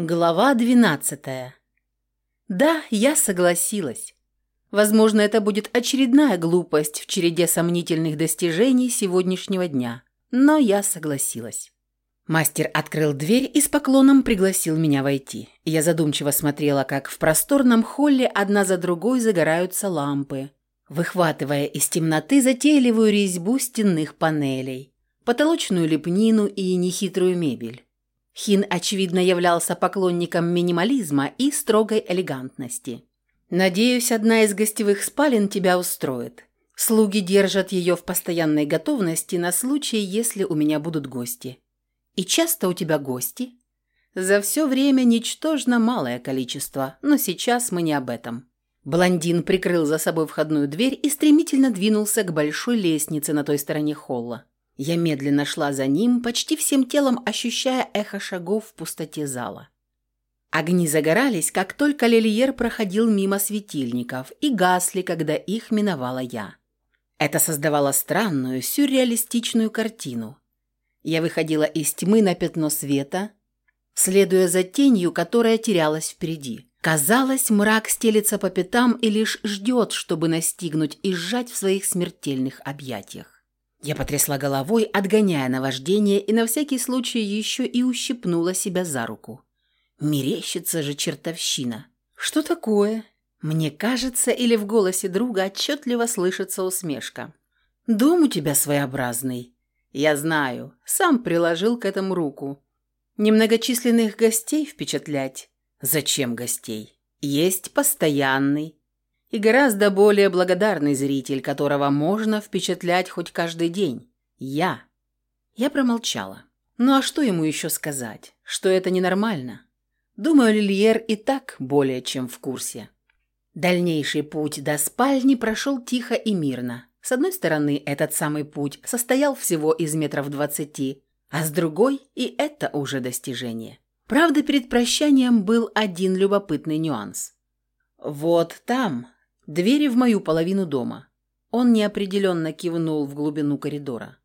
Глава двенадцатая. Да, я согласилась. Возможно, это будет очередная глупость в череде сомнительных достижений сегодняшнего дня, но я согласилась. Мастер открыл дверь и с поклоном пригласил меня войти. Я задумчиво смотрела, как в просторном холле одна за другой загораются лампы, выхватывая из темноты затейливую резьбу стенных панелей, потолочную лепнину и нехитрую мебель. Хин, очевидно, являлся поклонником минимализма и строгой элегантности. «Надеюсь, одна из гостевых спален тебя устроит. Слуги держат ее в постоянной готовности на случай, если у меня будут гости. И часто у тебя гости?» «За все время ничтожно малое количество, но сейчас мы не об этом». Блондин прикрыл за собой входную дверь и стремительно двинулся к большой лестнице на той стороне холла. Я медленно шла за ним, почти всем телом ощущая эхо шагов в пустоте зала. Огни загорались, как только Лильер проходил мимо светильников, и гасли, когда их миновала я. Это создавало странную, сюрреалистичную картину. Я выходила из тьмы на пятно света, следуя за тенью, которая терялась впереди. Казалось, мрак стелится по пятам и лишь ждет, чтобы настигнуть и сжать в своих смертельных объятиях. Я потрясла головой, отгоняя наваждение, и на всякий случай еще и ущипнула себя за руку. Мерещится же чертовщина. Что такое? Мне кажется, или в голосе друга отчетливо слышится усмешка. Дом у тебя своеобразный. Я знаю, сам приложил к этому руку. Немногочисленных гостей впечатлять. Зачем гостей? Есть постоянный, и гораздо более благодарный зритель, которого можно впечатлять хоть каждый день. Я. Я промолчала. Ну а что ему еще сказать? Что это ненормально? Думаю, Лильер и так более чем в курсе. Дальнейший путь до спальни прошел тихо и мирно. С одной стороны, этот самый путь состоял всего из метров двадцати, а с другой и это уже достижение. Правда, перед прощанием был один любопытный нюанс. Вот там, Двери в мою половину дома. Он неопределенно кивнул в глубину коридора.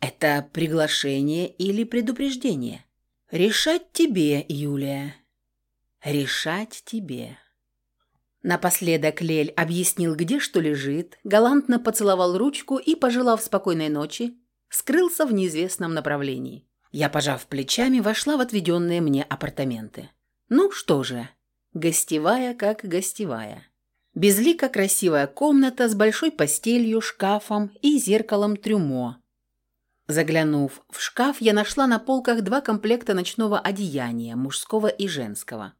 Это приглашение или предупреждение? Решать тебе, Юлия. Решать тебе. Напоследок Лель объяснил, где что лежит, галантно поцеловал ручку и, пожелав спокойной ночи, скрылся в неизвестном направлении. Я, пожав плечами, вошла в отведенные мне апартаменты. Ну что же, гостевая как гостевая. Безлико красивая комната с большой постелью, шкафом и зеркалом трюмо. Заглянув в шкаф, я нашла на полках два комплекта ночного одеяния, мужского и женского.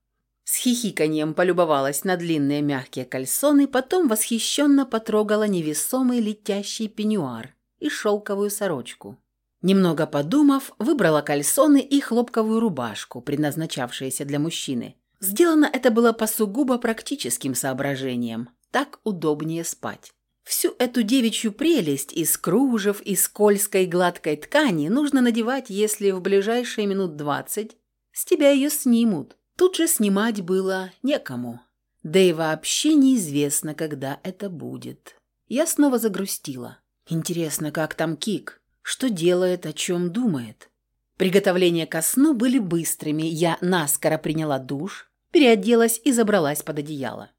С хихиканьем полюбовалась на длинные мягкие кальсоны, потом восхищенно потрогала невесомый летящий пеньюар и шелковую сорочку. Немного подумав, выбрала кальсоны и хлопковую рубашку, предназначавшиеся для мужчины – Сделано это было по сугубо практическим соображениям. Так удобнее спать. Всю эту девичью прелесть из кружев и скользкой гладкой ткани нужно надевать, если в ближайшие минут двадцать с тебя ее снимут. Тут же снимать было некому. Да и вообще неизвестно, когда это будет. Я снова загрустила. Интересно, как там Кик? Что делает, о чем думает? Приготовления ко сну были быстрыми. Я наскоро приняла душ, переоделась и забралась под одеяло.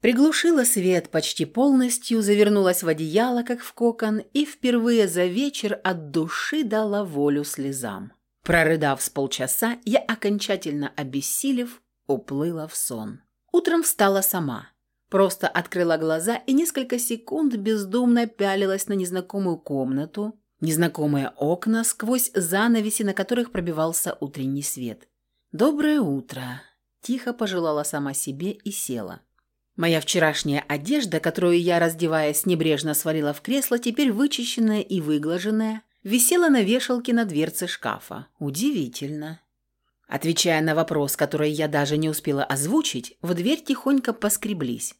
Приглушила свет почти полностью, завернулась в одеяло, как в кокон, и впервые за вечер от души дала волю слезам. Прорыдав с полчаса, я, окончательно обессилев, уплыла в сон. Утром встала сама. Просто открыла глаза и несколько секунд бездумно пялилась на незнакомую комнату, незнакомые окна, сквозь занавеси, на которых пробивался утренний свет. «Доброе утро!» Тихо пожелала сама себе и села. Моя вчерашняя одежда, которую я, раздеваясь, небрежно свалила в кресло, теперь вычищенная и выглаженная, висела на вешалке на дверце шкафа. Удивительно. Отвечая на вопрос, который я даже не успела озвучить, в дверь тихонько поскреблись.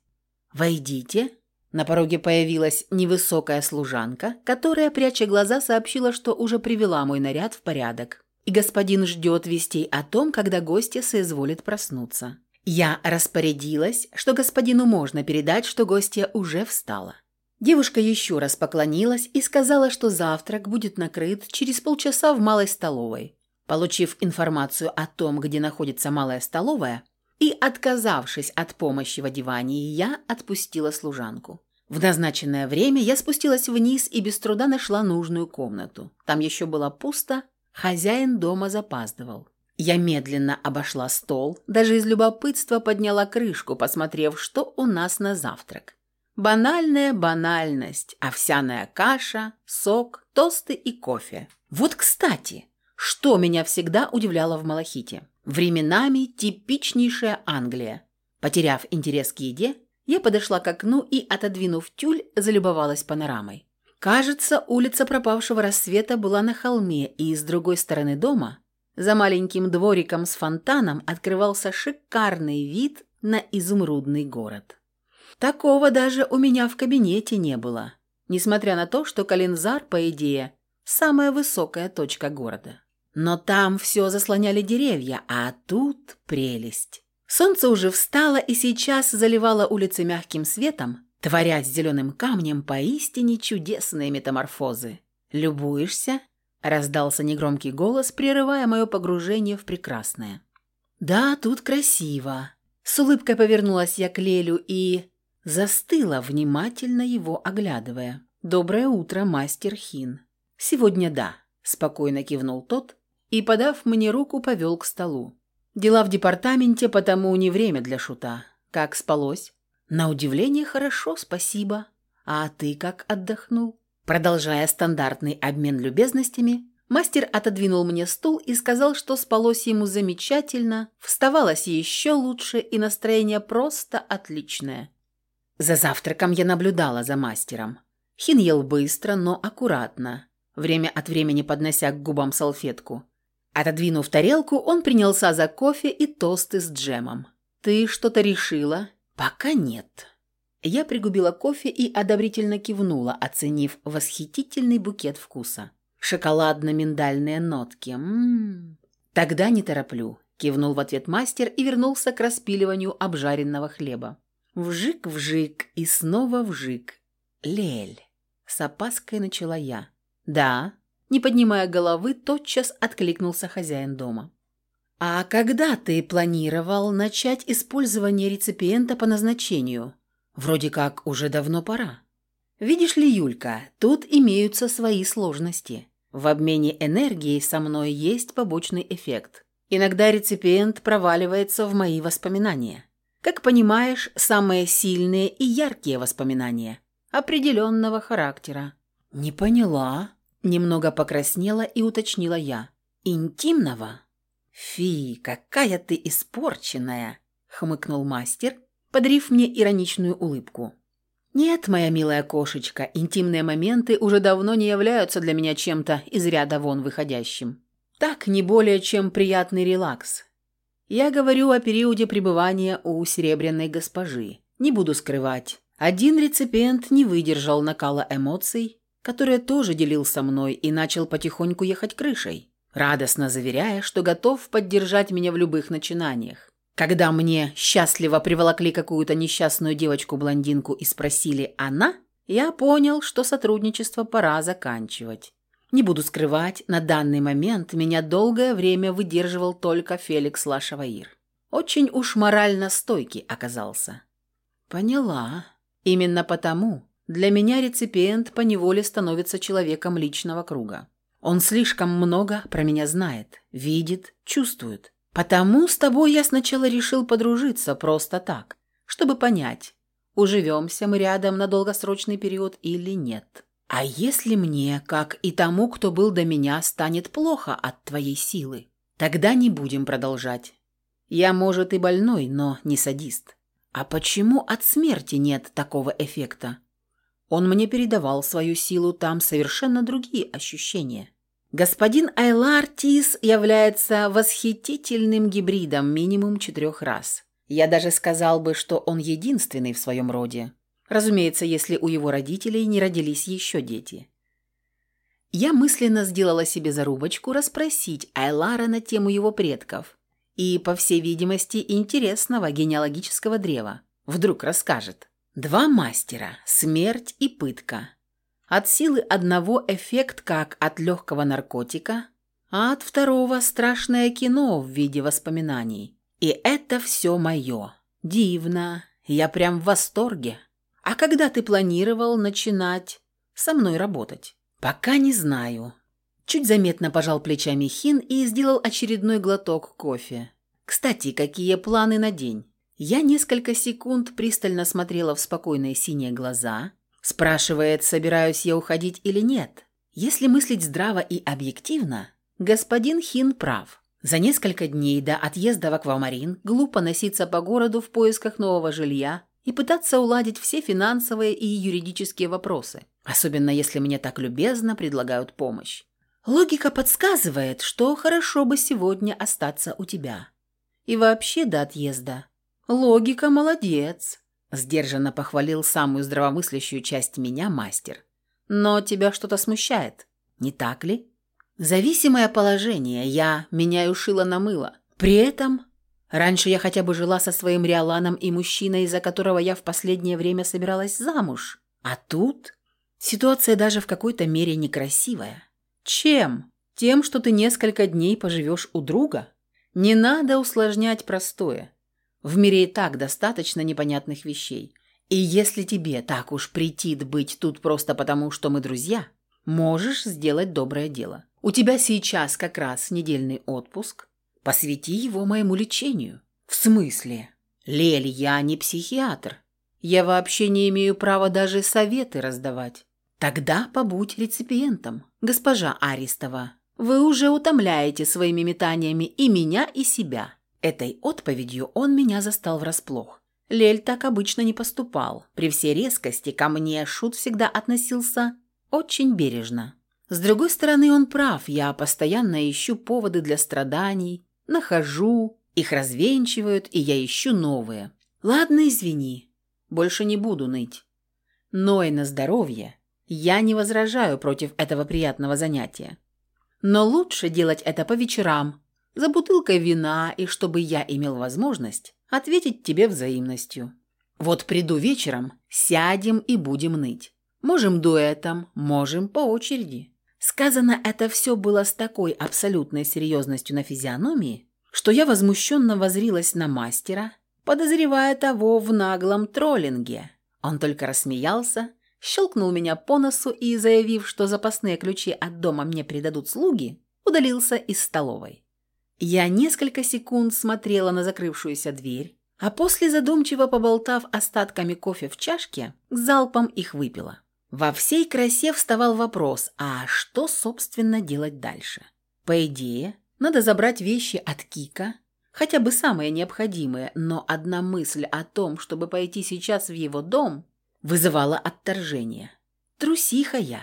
«Войдите». На пороге появилась невысокая служанка, которая, пряча глаза, сообщила, что уже привела мой наряд в порядок и господин ждет вестей о том, когда гостья соизволит проснуться. Я распорядилась, что господину можно передать, что гостья уже встала. Девушка еще раз поклонилась и сказала, что завтрак будет накрыт через полчаса в малой столовой. Получив информацию о том, где находится малая столовая, и отказавшись от помощи в одевании, я отпустила служанку. В назначенное время я спустилась вниз и без труда нашла нужную комнату. Там еще было пусто, хозяин дома запаздывал. Я медленно обошла стол, даже из любопытства подняла крышку, посмотрев, что у нас на завтрак. Банальная банальность, овсяная каша, сок, тосты и кофе. Вот, кстати, что меня всегда удивляло в Малахите. Временами типичнейшая Англия. Потеряв интерес к еде, я подошла к окну и, отодвинув тюль, залюбовалась панорамой. Кажется, улица пропавшего рассвета была на холме, и с другой стороны дома, за маленьким двориком с фонтаном, открывался шикарный вид на изумрудный город. Такого даже у меня в кабинете не было, несмотря на то, что Калинзар, по идее, самая высокая точка города. Но там все заслоняли деревья, а тут прелесть. Солнце уже встало и сейчас заливало улицы мягким светом, творя с зеленым камнем поистине чудесные метаморфозы. «Любуешься?» – раздался негромкий голос, прерывая мое погружение в прекрасное. «Да, тут красиво». С улыбкой повернулась я к Лелю и... застыла, внимательно его оглядывая. «Доброе утро, мастер Хин». «Сегодня да», – спокойно кивнул тот и, подав мне руку, повел к столу. Дела в департаменте, потому не время для шута. Как спалось? На удивление хорошо, спасибо. А ты как отдохнул? Продолжая стандартный обмен любезностями, мастер отодвинул мне стул и сказал, что спалось ему замечательно, вставалось еще лучше и настроение просто отличное. За завтраком я наблюдала за мастером. Хин ел быстро, но аккуратно, время от времени поднося к губам салфетку. Отодвинув тарелку, он принялся за кофе и тосты с джемом. «Ты что-то решила?» «Пока нет». Я пригубила кофе и одобрительно кивнула, оценив восхитительный букет вкуса. Шоколадно-миндальные нотки. Ммм. «Тогда не тороплю», – кивнул в ответ мастер и вернулся к распиливанию обжаренного хлеба. Вжик-вжик и снова вжик. «Лель», – с опаской начала я. «Да», не поднимая головы, тотчас откликнулся хозяин дома. «А когда ты планировал начать использование реципиента по назначению? Вроде как уже давно пора. Видишь ли, Юлька, тут имеются свои сложности. В обмене энергией со мной есть побочный эффект. Иногда реципиент проваливается в мои воспоминания. Как понимаешь, самые сильные и яркие воспоминания определенного характера». «Не поняла», Немного покраснела и уточнила я. «Интимного?» «Фи, какая ты испорченная!» — хмыкнул мастер, подарив мне ироничную улыбку. «Нет, моя милая кошечка, интимные моменты уже давно не являются для меня чем-то из ряда вон выходящим. Так, не более чем приятный релакс. Я говорю о периоде пребывания у серебряной госпожи. Не буду скрывать. Один реципиент не выдержал накала эмоций который тоже делил со мной и начал потихоньку ехать крышей, радостно заверяя, что готов поддержать меня в любых начинаниях. Когда мне счастливо приволокли какую-то несчастную девочку-блондинку и спросили «она?», я понял, что сотрудничество пора заканчивать. Не буду скрывать, на данный момент меня долгое время выдерживал только Феликс Лашаваир. Очень уж морально стойкий оказался. Поняла. Именно потому для меня реципиент поневоле становится человеком личного круга. Он слишком много про меня знает, видит, чувствует. Потому с тобой я сначала решил подружиться просто так, чтобы понять, уживемся мы рядом на долгосрочный период или нет. А если мне, как и тому, кто был до меня, станет плохо от твоей силы, тогда не будем продолжать. Я, может, и больной, но не садист. А почему от смерти нет такого эффекта? Он мне передавал свою силу, там совершенно другие ощущения. Господин Айлар Тис является восхитительным гибридом минимум четырех раз. Я даже сказал бы, что он единственный в своем роде. Разумеется, если у его родителей не родились еще дети. Я мысленно сделала себе зарубочку расспросить Айлара на тему его предков и, по всей видимости, интересного генеалогического древа. Вдруг расскажет. Два мастера – смерть и пытка. От силы одного эффект как от легкого наркотика, а от второго страшное кино в виде воспоминаний. И это все мое. Дивно. Я прям в восторге. А когда ты планировал начинать со мной работать? Пока не знаю. Чуть заметно пожал плечами Хин и сделал очередной глоток кофе. Кстати, какие планы на день? Я несколько секунд пристально смотрела в спокойные синие глаза. Спрашивает, собираюсь я уходить или нет. Если мыслить здраво и объективно, господин Хин прав. За несколько дней до отъезда в Аквамарин глупо носиться по городу в поисках нового жилья и пытаться уладить все финансовые и юридические вопросы, особенно если мне так любезно предлагают помощь. Логика подсказывает, что хорошо бы сегодня остаться у тебя. И вообще до отъезда. Логика молодец, сдержанно похвалил самую здравомыслящую часть меня мастер. Но тебя что-то смущает, не так ли? Зависимое положение, я меняю шило на мыло. При этом раньше я хотя бы жила со своим Риоланом и мужчиной, из-за которого я в последнее время собиралась замуж. А тут ситуация даже в какой-то мере некрасивая. Чем? Тем, что ты несколько дней поживешь у друга? Не надо усложнять простое. В мире и так достаточно непонятных вещей. И если тебе так уж претит быть тут просто потому, что мы друзья, можешь сделать доброе дело. У тебя сейчас как раз недельный отпуск. Посвяти его моему лечению. В смысле? Лель, я не психиатр. Я вообще не имею права даже советы раздавать. Тогда побудь реципиентом, госпожа Аристова. Вы уже утомляете своими метаниями и меня, и себя. Этой отповедью он меня застал врасплох. Лель так обычно не поступал. При всей резкости ко мне Шут всегда относился очень бережно. С другой стороны, он прав, я постоянно ищу поводы для страданий, нахожу, их развенчивают, и я ищу новые. Ладно, извини, больше не буду ныть. Но и на здоровье я не возражаю против этого приятного занятия. Но лучше делать это по вечерам, за бутылкой вина, и чтобы я имел возможность ответить тебе взаимностью. Вот приду вечером, сядем и будем ныть. Можем дуэтом, можем по очереди. Сказано это все было с такой абсолютной серьезностью на физиономии, что я возмущенно возрилась на мастера, подозревая того в наглом троллинге. Он только рассмеялся, щелкнул меня по носу и, заявив, что запасные ключи от дома мне придадут слуги, удалился из столовой. Я несколько секунд смотрела на закрывшуюся дверь, а после, задумчиво поболтав остатками кофе в чашке, залпом их выпила. Во всей красе вставал вопрос, а что, собственно, делать дальше? По идее, надо забрать вещи от Кика, хотя бы самые необходимые, но одна мысль о том, чтобы пойти сейчас в его дом, вызывала отторжение. Трусиха я.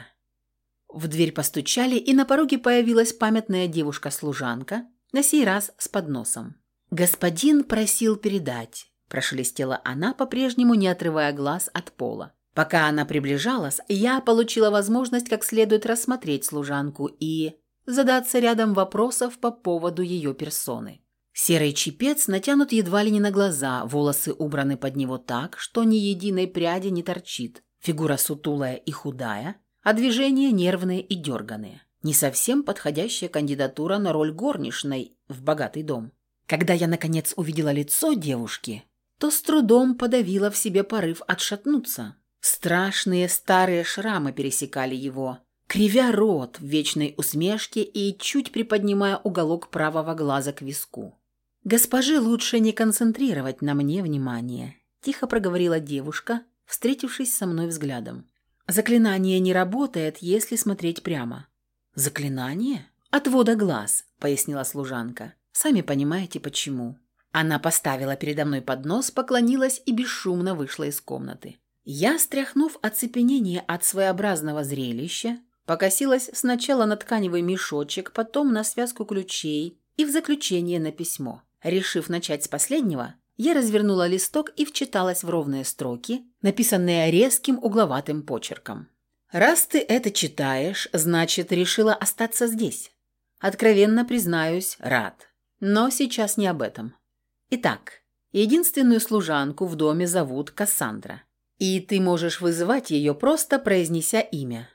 В дверь постучали, и на пороге появилась памятная девушка-служанка, на сей раз с подносом. «Господин просил передать», – прошелестела она, по-прежнему не отрывая глаз от пола. Пока она приближалась, я получила возможность как следует рассмотреть служанку и задаться рядом вопросов по поводу ее персоны. Серый чепец натянут едва ли не на глаза, волосы убраны под него так, что ни единой пряди не торчит, фигура сутулая и худая, а движения нервные и дерганые. Не совсем подходящая кандидатура на роль горничной в богатый дом. Когда я, наконец, увидела лицо девушки, то с трудом подавила в себе порыв отшатнуться. Страшные старые шрамы пересекали его, кривя рот в вечной усмешке и чуть приподнимая уголок правого глаза к виску. «Госпожи лучше не концентрировать на мне внимание», – тихо проговорила девушка, встретившись со мной взглядом. «Заклинание не работает, если смотреть прямо». «Заклинание?» «Отвода глаз», – пояснила служанка. «Сами понимаете, почему». Она поставила передо мной поднос, поклонилась и бесшумно вышла из комнаты. Я, стряхнув оцепенение от своеобразного зрелища, покосилась сначала на тканевый мешочек, потом на связку ключей и в заключение на письмо. Решив начать с последнего, я развернула листок и вчиталась в ровные строки, написанные резким угловатым почерком. «Раз ты это читаешь, значит, решила остаться здесь. Откровенно признаюсь, рад. Но сейчас не об этом. Итак, единственную служанку в доме зовут Кассандра. И ты можешь вызывать ее, просто произнеся имя.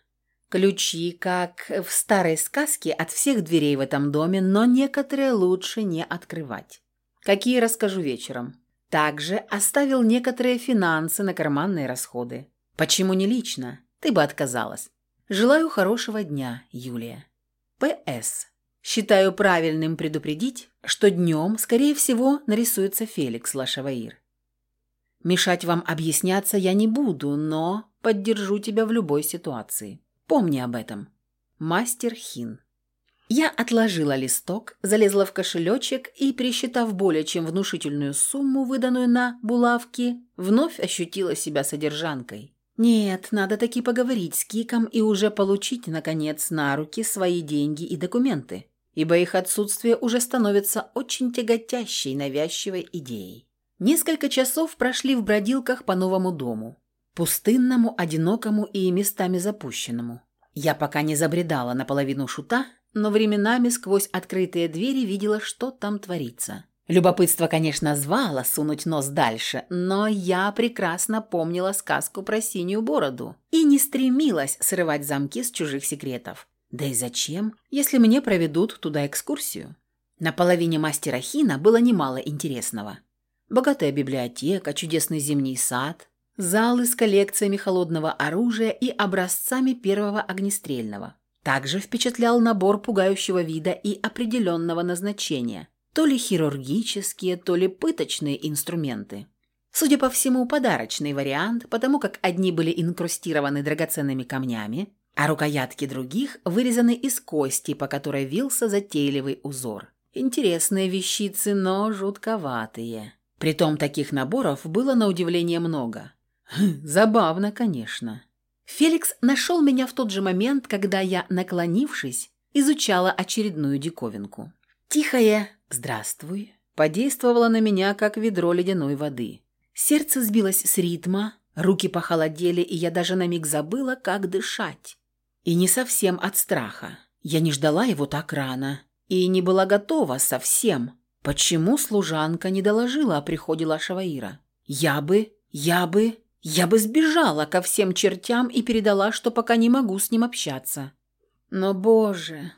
Ключи, как в старой сказке, от всех дверей в этом доме, но некоторые лучше не открывать. Какие расскажу вечером. Также оставил некоторые финансы на карманные расходы. Почему не лично? Ты бы отказалась. Желаю хорошего дня, Юлия. П.С. Считаю правильным предупредить, что днем, скорее всего, нарисуется Феликс Лашаваир. Мешать вам объясняться я не буду, но поддержу тебя в любой ситуации. Помни об этом. Мастер Хин. Я отложила листок, залезла в кошелечек и, пересчитав более чем внушительную сумму, выданную на булавки, вновь ощутила себя содержанкой. Нет, надо таки поговорить с Киком и уже получить, наконец, на руки свои деньги и документы, ибо их отсутствие уже становится очень тяготящей, навязчивой идеей. Несколько часов прошли в бродилках по новому дому. Пустынному, одинокому и местами запущенному. Я пока не забредала наполовину шута, но временами сквозь открытые двери видела, что там творится. Любопытство, конечно, звало сунуть нос дальше, но я прекрасно помнила сказку про синюю бороду и не стремилась срывать замки с чужих секретов. Да и зачем, если мне проведут туда экскурсию? На половине мастера Хина было немало интересного. Богатая библиотека, чудесный зимний сад, залы с коллекциями холодного оружия и образцами первого огнестрельного – также впечатлял набор пугающего вида и определенного назначения. То ли хирургические, то ли пыточные инструменты. Судя по всему, подарочный вариант, потому как одни были инкрустированы драгоценными камнями, а рукоятки других вырезаны из кости, по которой вился затейливый узор. Интересные вещицы, но жутковатые. Притом таких наборов было на удивление много. Хм, забавно, конечно. Феликс нашел меня в тот же момент, когда я, наклонившись, изучала очередную диковинку. Тихое «Здравствуй» подействовало на меня, как ведро ледяной воды. Сердце сбилось с ритма, руки похолодели, и я даже на миг забыла, как дышать. И не совсем от страха. Я не ждала его так рано и не была готова совсем. Почему служанка не доложила о приходе Лашаваира? Я бы, я бы... Я бы сбежала ко всем чертям и передала, что пока не могу с ним общаться. Но, боже,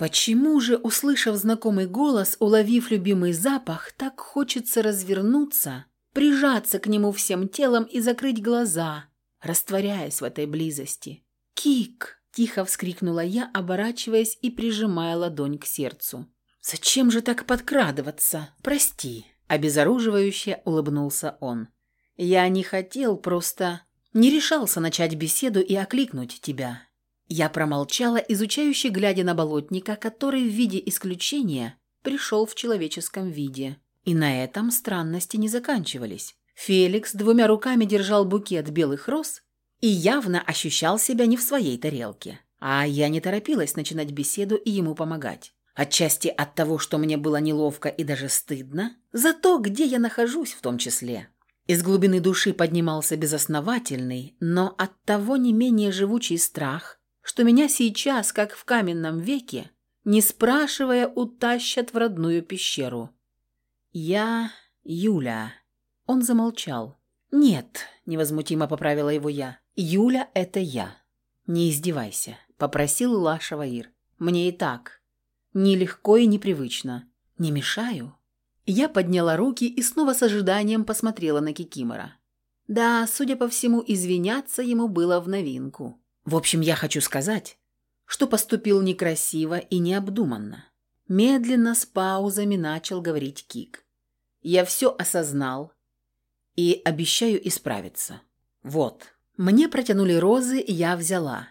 почему же, услышав знакомый голос, уловив любимый запах, так хочется развернуться, прижаться к нему всем телом и закрыть глаза, растворяясь в этой близости? «Кик!» – тихо вскрикнула я, оборачиваясь и прижимая ладонь к сердцу. «Зачем же так подкрадываться? Прости!» – обезоруживающе улыбнулся он. Я не хотел, просто не решался начать беседу и окликнуть тебя. Я промолчала, изучающе глядя на болотника, который в виде исключения пришел в человеческом виде. И на этом странности не заканчивались. Феликс двумя руками держал букет белых роз и явно ощущал себя не в своей тарелке. А я не торопилась начинать беседу и ему помогать. Отчасти от того, что мне было неловко и даже стыдно, за то, где я нахожусь в том числе. Из глубины души поднимался безосновательный, но оттого не менее живучий страх, что меня сейчас, как в каменном веке, не спрашивая, утащат в родную пещеру. «Я Юля». Он замолчал. «Нет», — невозмутимо поправила его я. «Юля — это я». «Не издевайся», — попросил Лаша Ваир. «Мне и так. Нелегко и непривычно. Не мешаю?» Я подняла руки и снова с ожиданием посмотрела на Кикимора. Да, судя по всему, извиняться ему было в новинку. В общем, я хочу сказать, что поступил некрасиво и необдуманно. Медленно, с паузами начал говорить Кик. Я все осознал и обещаю исправиться. Вот. Мне протянули розы, я взяла.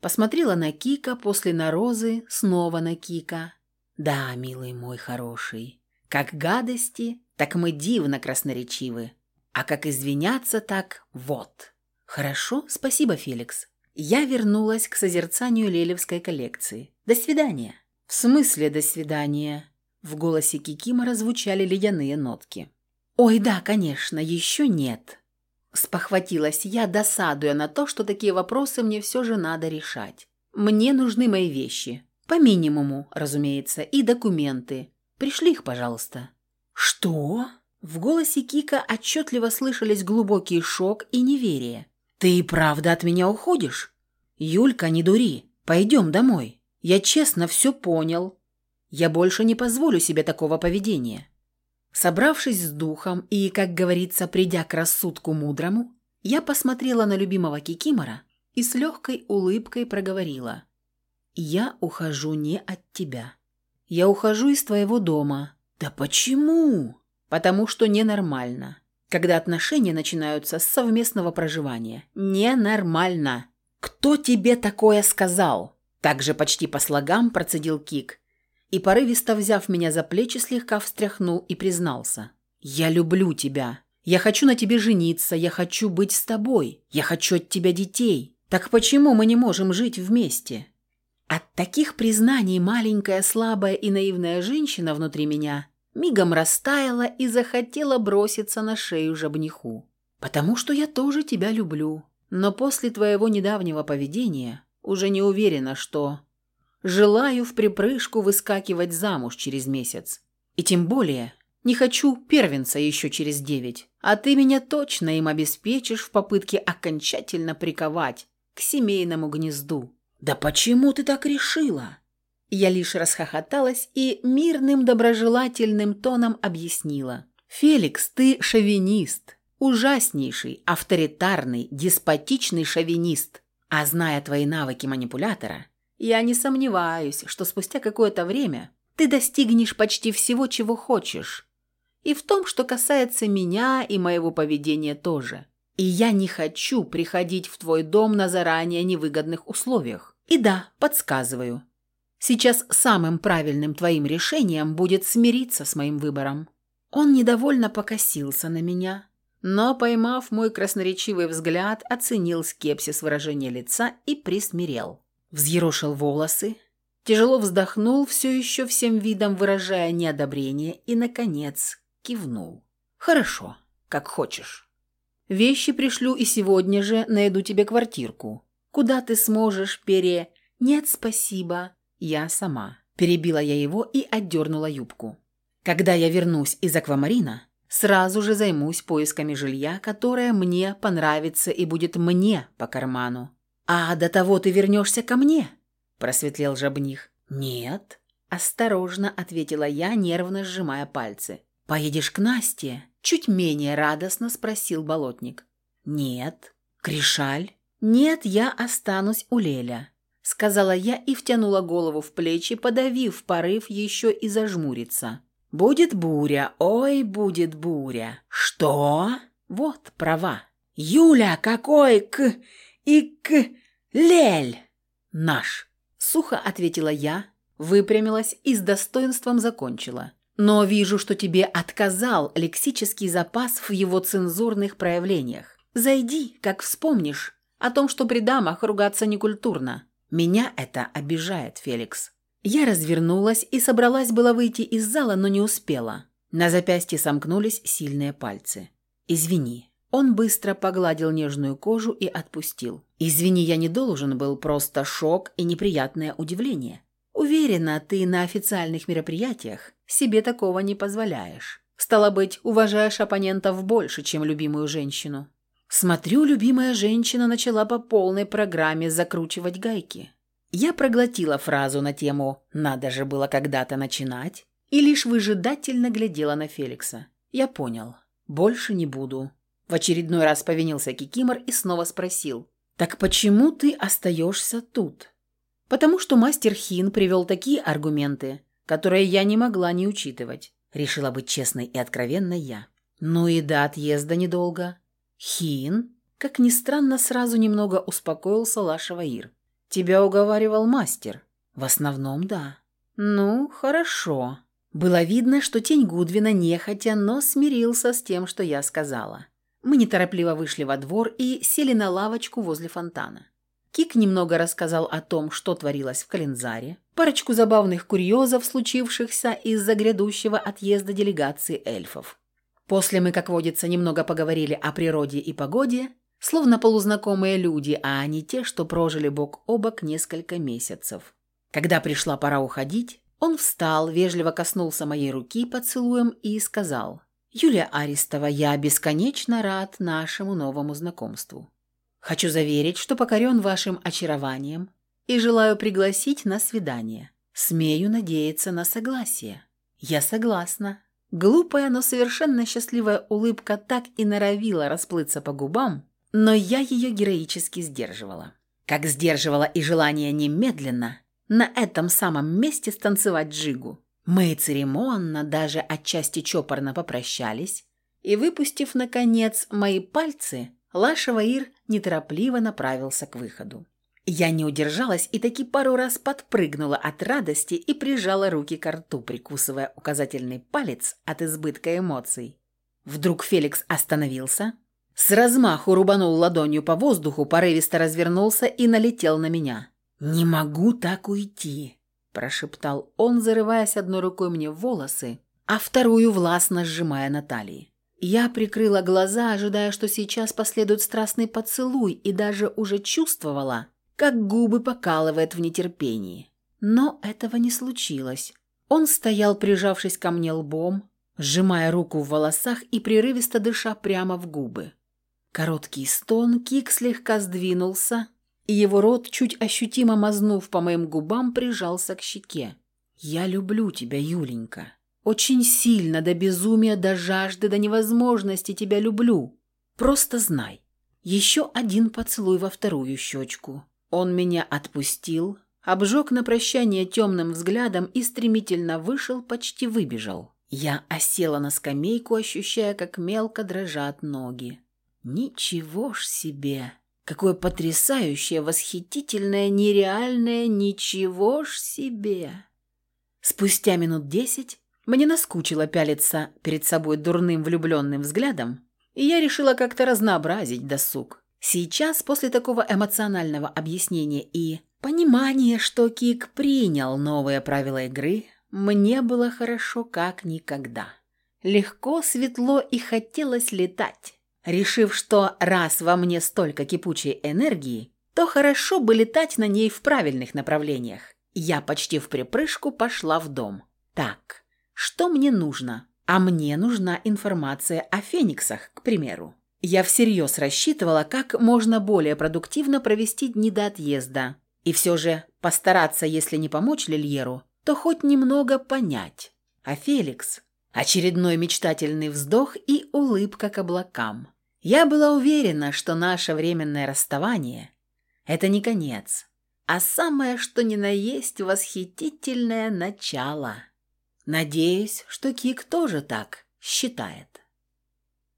Посмотрела на Кика, после на розы, снова на Кика. Да, милый мой хороший, как гадости, так мы дивно красноречивы. А как извиняться, так вот. Хорошо, спасибо, Феликс. Я вернулась к созерцанию лелевской коллекции. До свидания. В смысле до свидания? В голосе Кикимора звучали ледяные нотки. «Ой, да, конечно, еще нет». Спохватилась я, досадуя на то, что такие вопросы мне все же надо решать. Мне нужны мои вещи. По минимуму, разумеется, и документы. Пришли их, пожалуйста». «Что?» В голосе Кика отчетливо слышались глубокий шок и неверие. «Ты и правда от меня уходишь? «Юлька, не дури. Пойдем домой. Я честно все понял. Я больше не позволю себе такого поведения». Собравшись с духом и, как говорится, придя к рассудку мудрому, я посмотрела на любимого Кикимора и с легкой улыбкой проговорила. «Я ухожу не от тебя. Я ухожу из твоего дома». «Да почему?» «Потому что ненормально. Когда отношения начинаются с совместного проживания. Ненормально». «Кто тебе такое сказал?» Также почти по слогам процедил Кик. И, порывисто взяв меня за плечи, слегка встряхнул и признался. «Я люблю тебя. Я хочу на тебе жениться. Я хочу быть с тобой. Я хочу от тебя детей. Так почему мы не можем жить вместе?» От таких признаний маленькая, слабая и наивная женщина внутри меня мигом растаяла и захотела броситься на шею жабниху. «Потому что я тоже тебя люблю. Но после твоего недавнего поведения уже не уверена, что... Желаю в припрыжку выскакивать замуж через месяц. И тем более не хочу первенца еще через девять. А ты меня точно им обеспечишь в попытке окончательно приковать к семейному гнезду. Да почему ты так решила? Я лишь расхохоталась и мирным доброжелательным тоном объяснила. «Феликс, ты шовинист. Ужаснейший, авторитарный, деспотичный шовинист. А зная твои навыки манипулятора, я не сомневаюсь, что спустя какое-то время ты достигнешь почти всего, чего хочешь. И в том, что касается меня и моего поведения тоже. И я не хочу приходить в твой дом на заранее невыгодных условиях. И да, подсказываю. Сейчас самым правильным твоим решением будет смириться с моим выбором. Он недовольно покосился на меня, но, поймав мой красноречивый взгляд, оценил скепсис выражения лица и присмирел. Взъерошил волосы, тяжело вздохнул, все еще всем видом выражая неодобрение, и, наконец, кивнул. «Хорошо, как хочешь. Вещи пришлю и сегодня же найду тебе квартирку. Куда ты сможешь пере...» «Нет, спасибо, я сама». Перебила я его и отдернула юбку. «Когда я вернусь из аквамарина, Сразу же займусь поисками жилья, которое мне понравится и будет мне по карману. А до того ты вернешься ко мне?» – просветлел жабних. «Нет», – осторожно ответила я, нервно сжимая пальцы. «Поедешь к Насте?» – чуть менее радостно спросил болотник. «Нет». «Кришаль?» «Нет, я останусь у Леля», – сказала я и втянула голову в плечи, подавив порыв еще и зажмуриться. «Будет буря, ой, будет буря». «Что?» «Вот, права». «Юля, какой к... и к... лель?» «Наш», — сухо ответила я, выпрямилась и с достоинством закончила. «Но вижу, что тебе отказал лексический запас в его цензурных проявлениях. Зайди, как вспомнишь, о том, что при дамах ругаться некультурно. Меня это обижает, Феликс». Я развернулась и собралась было выйти из зала, но не успела. На запястье сомкнулись сильные пальцы. «Извини». Он быстро погладил нежную кожу и отпустил. «Извини, я не должен был, просто шок и неприятное удивление. Уверена, ты на официальных мероприятиях себе такого не позволяешь. Стало быть, уважаешь оппонентов больше, чем любимую женщину». Смотрю, любимая женщина начала по полной программе закручивать гайки. Я проглотила фразу на тему «надо же было когда-то начинать» и лишь выжидательно глядела на Феликса. Я понял. Больше не буду. В очередной раз повинился Кикимор и снова спросил. «Так почему ты остаешься тут?» «Потому что мастер Хин привел такие аргументы, которые я не могла не учитывать», решила быть честной и откровенной я. «Ну и до отъезда недолго». «Хин?» Как ни странно, сразу немного успокоился Лашеваир. «Тебя уговаривал мастер?» «В основном, да». «Ну, хорошо». Было видно, что тень Гудвина нехотя, но смирился с тем, что я сказала. Мы неторопливо вышли во двор и сели на лавочку возле фонтана. Кик немного рассказал о том, что творилось в Калензаре, парочку забавных курьезов, случившихся из-за грядущего отъезда делегации эльфов. После мы, как водится, немного поговорили о природе и погоде, Словно полузнакомые люди, а не те, что прожили бок о бок несколько месяцев. Когда пришла пора уходить, он встал, вежливо коснулся моей руки поцелуем и сказал, «Юлия Аристова, я бесконечно рад нашему новому знакомству». Хочу заверить, что покорен вашим очарованием и желаю пригласить на свидание. Смею надеяться на согласие. Я согласна. Глупая, но совершенно счастливая улыбка так и норовила расплыться по губам, но я ее героически сдерживала. Как сдерживала и желание немедленно на этом самом месте станцевать джигу. Мы церемонно, даже отчасти чопорно попрощались, и, выпустив, наконец, мои пальцы, Лаша Ваир неторопливо направился к выходу. Я не удержалась и таки пару раз подпрыгнула от радости и прижала руки к рту, прикусывая указательный палец от избытка эмоций. Вдруг Феликс остановился, с размаху рубанул ладонью по воздуху, порывисто развернулся и налетел на меня. «Не могу так уйти», – прошептал он, зарываясь одной рукой мне в волосы, а вторую властно сжимая на талии. Я прикрыла глаза, ожидая, что сейчас последует страстный поцелуй, и даже уже чувствовала, как губы покалывает в нетерпении. Но этого не случилось. Он стоял, прижавшись ко мне лбом, сжимая руку в волосах и прерывисто дыша прямо в губы. Короткий стон, Кик слегка сдвинулся, и его рот, чуть ощутимо мазнув по моим губам, прижался к щеке. «Я люблю тебя, Юленька. Очень сильно, до безумия, до жажды, до невозможности тебя люблю. Просто знай». Еще один поцелуй во вторую щечку. Он меня отпустил, обжег на прощание темным взглядом и стремительно вышел, почти выбежал. Я осела на скамейку, ощущая, как мелко дрожат ноги. Ничего ж себе! Какое потрясающее, восхитительное, нереальное ничего ж себе! Спустя минут десять мне наскучило пялиться перед собой дурным влюбленным взглядом, и я решила как-то разнообразить досуг. Сейчас, после такого эмоционального объяснения и понимания, что Кик принял новые правила игры, мне было хорошо как никогда. Легко, светло и хотелось летать. Решив, что раз во мне столько кипучей энергии, то хорошо бы летать на ней в правильных направлениях. Я почти в припрыжку пошла в дом. Так, что мне нужно? А мне нужна информация о фениксах, к примеру. Я всерьез рассчитывала, как можно более продуктивно провести дни до отъезда. И все же постараться, если не помочь Лильеру, то хоть немного понять. А Феликс? Очередной мечтательный вздох и улыбка к облакам. Я была уверена, что наше временное расставание – это не конец, а самое что ни на есть восхитительное начало. Надеюсь, что Кик тоже так считает.